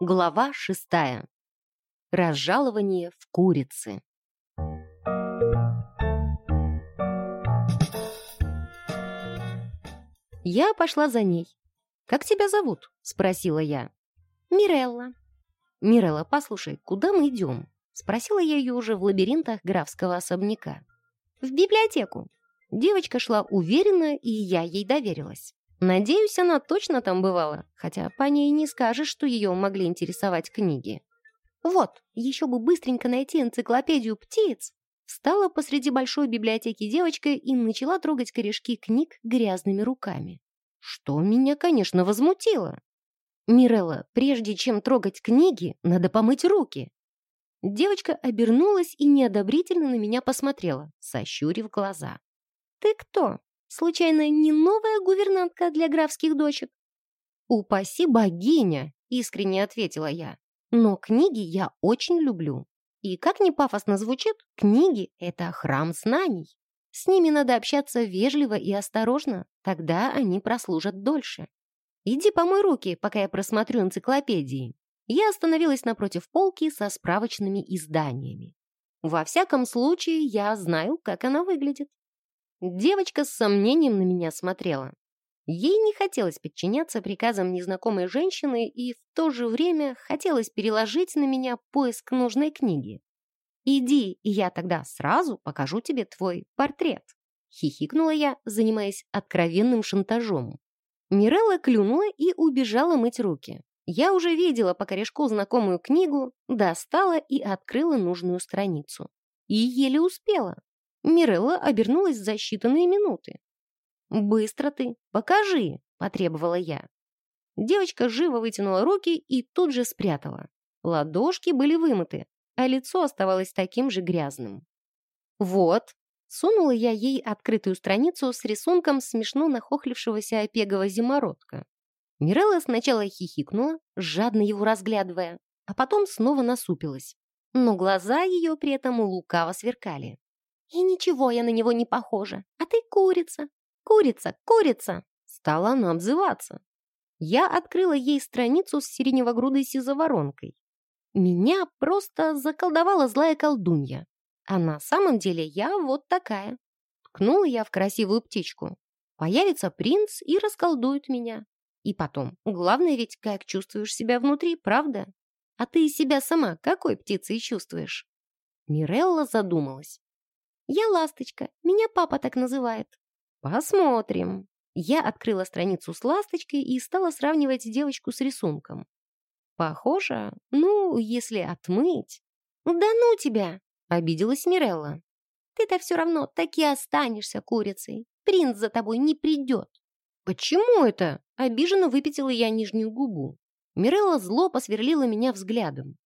Глава шестая. Разжалование в курицы. Я пошла за ней. «Как тебя зовут?» — спросила я. «Мирелла». «Мирелла, послушай, куда мы идем?» — спросила я ее уже в лабиринтах графского особняка. «В библиотеку». Девочка шла уверенно, и я ей доверилась. Надеюсь, она точно там бывала, хотя по ней не скажешь, что ее могли интересовать книги. «Вот, еще бы быстренько найти энциклопедию птиц!» Встала посреди большой библиотеки девочка и начала трогать корешки книг грязными руками. Что меня, конечно, возмутило. «Мирелла, прежде чем трогать книги, надо помыть руки». Девочка обернулась и неодобрительно на меня посмотрела, сощурив глаза. «Ты кто? Случайно не новая гувернантка для графских дочек?» «Упаси богиня!» — искренне ответила я. «Но книги я очень люблю. И как ни пафосно звучит, книги — это храм знаний. С ними надо общаться вежливо и осторожно, тогда они прослужат дольше. Иди помой руки, пока я просмотрю энциклопедии». Я остановилась напротив полки со справочными изданиями. Во всяком случае, я знаю, как она выглядит. Девочка с сомнением на меня смотрела. Ей не хотелось подчиняться приказам незнакомой женщины и в то же время хотелось переложить на меня поиск нужной книги. «Иди, и я тогда сразу покажу тебе твой портрет», — хихикнула я, занимаясь откровенным шантажом. Мирелла клюнула и убежала мыть руки. Я уже видела по корешку знакомую книгу, достала и открыла нужную страницу. И еле успела. Мирелла обернулась за считанные минуты. «Быстро ты, покажи!» – потребовала я. Девочка живо вытянула руки и тут же спрятала. Ладошки были вымыты, а лицо оставалось таким же грязным. «Вот!» – сунула я ей открытую страницу с рисунком смешно нахохлившегося опегого зимородка. Мирелла сначала хихикнула, жадно его разглядывая, а потом снова насупилась. Но глаза ее при этом лукаво сверкали. «И ничего я на него не похожа, а ты курица, курица, курица!» Стала она обзываться. Я открыла ей страницу с сиреневогрудой сизоворонкой. Меня просто заколдовала злая колдунья. А на самом деле я вот такая. Ткнула я в красивую птичку. Появится принц и расколдует меня. И потом, главное ведь, как чувствуешь себя внутри, правда? А ты себя сама какой птицей чувствуешь? Мирелла задумалась. Я ласточка, меня папа так называет. Посмотрим. Я открыла страницу с ласточкой и стала сравнивать девочку с рисунком. Похоже, ну, если отмыть. Да ну тебя, обиделась Мирелла. Ты-то все равно так и останешься курицей. Принц за тобой не придет. Почему это? Обиженно выпятила я нижнюю губу. Мирелла зло посверлила меня взглядом.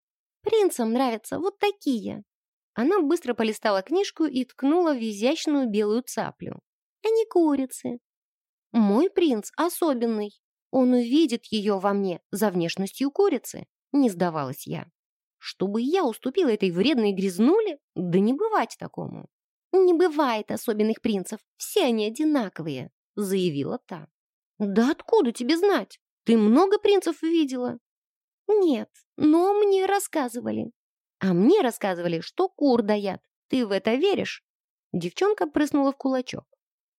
Принцам нравятся вот такие. Она быстро полистала книжку и ткнула в изящную белую цаплю. Они курицы. Мой принц особенный. Он увидит ее во мне за внешностью курицы. Не сдавалась я. Чтобы я уступила этой вредной грязнуле? Да не бывать такому. Не бывает особенных принцев. Все они одинаковые, заявила та. Да откуда тебе знать? Ты много принцев видела? Нет, но мне рассказывали. А мне рассказывали, что кур даят. Ты в это веришь?» Девчонка прыснула в кулачок.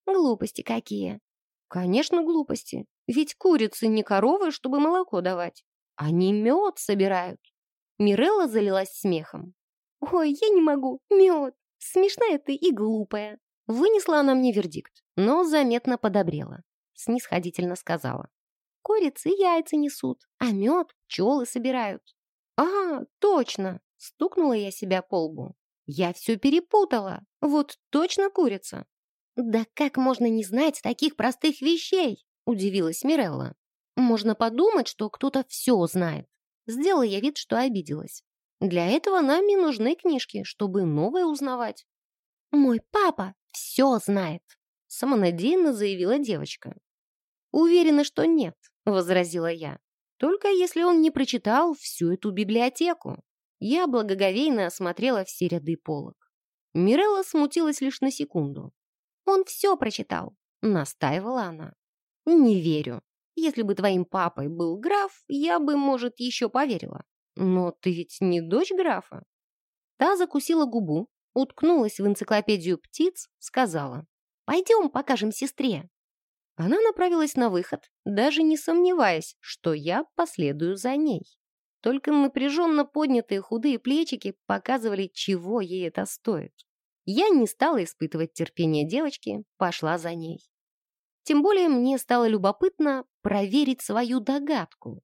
«Глупости какие!» «Конечно, глупости. Ведь курицы не коровы, чтобы молоко давать. Они мед собирают». Мирелла залилась смехом. «Ой, я не могу. Мед. Смешная ты и глупая». Вынесла она мне вердикт, но заметно подобрела. Снисходительно сказала. «Курицы яйца несут, а мед пчелы собирают». «А, точно! Стукнула я себя по лбу. Я все перепутала. Вот точно курица. «Да как можно не знать таких простых вещей?» – удивилась Мирелла. «Можно подумать, что кто-то все знает». Сделала я вид, что обиделась. Для этого нам и нужны книжки, чтобы новое узнавать. «Мой папа все знает», – самонадеянно заявила девочка. «Уверена, что нет», – возразила я. «Только если он не прочитал всю эту библиотеку». Я благоговейно осмотрела все ряды полок. Мирелла смутилась лишь на секунду. «Он все прочитал», — настаивала она. «Не верю. Если бы твоим папой был граф, я бы, может, еще поверила. Но ты ведь не дочь графа. Та закусила губу, уткнулась в энциклопедию птиц, сказала. «Пойдем, покажем сестре». Она направилась на выход, даже не сомневаясь, что я последую за ней. Только напряженно поднятые худые плечики показывали, чего ей это стоит. Я не стала испытывать терпение девочки, пошла за ней. Тем более мне стало любопытно проверить свою догадку.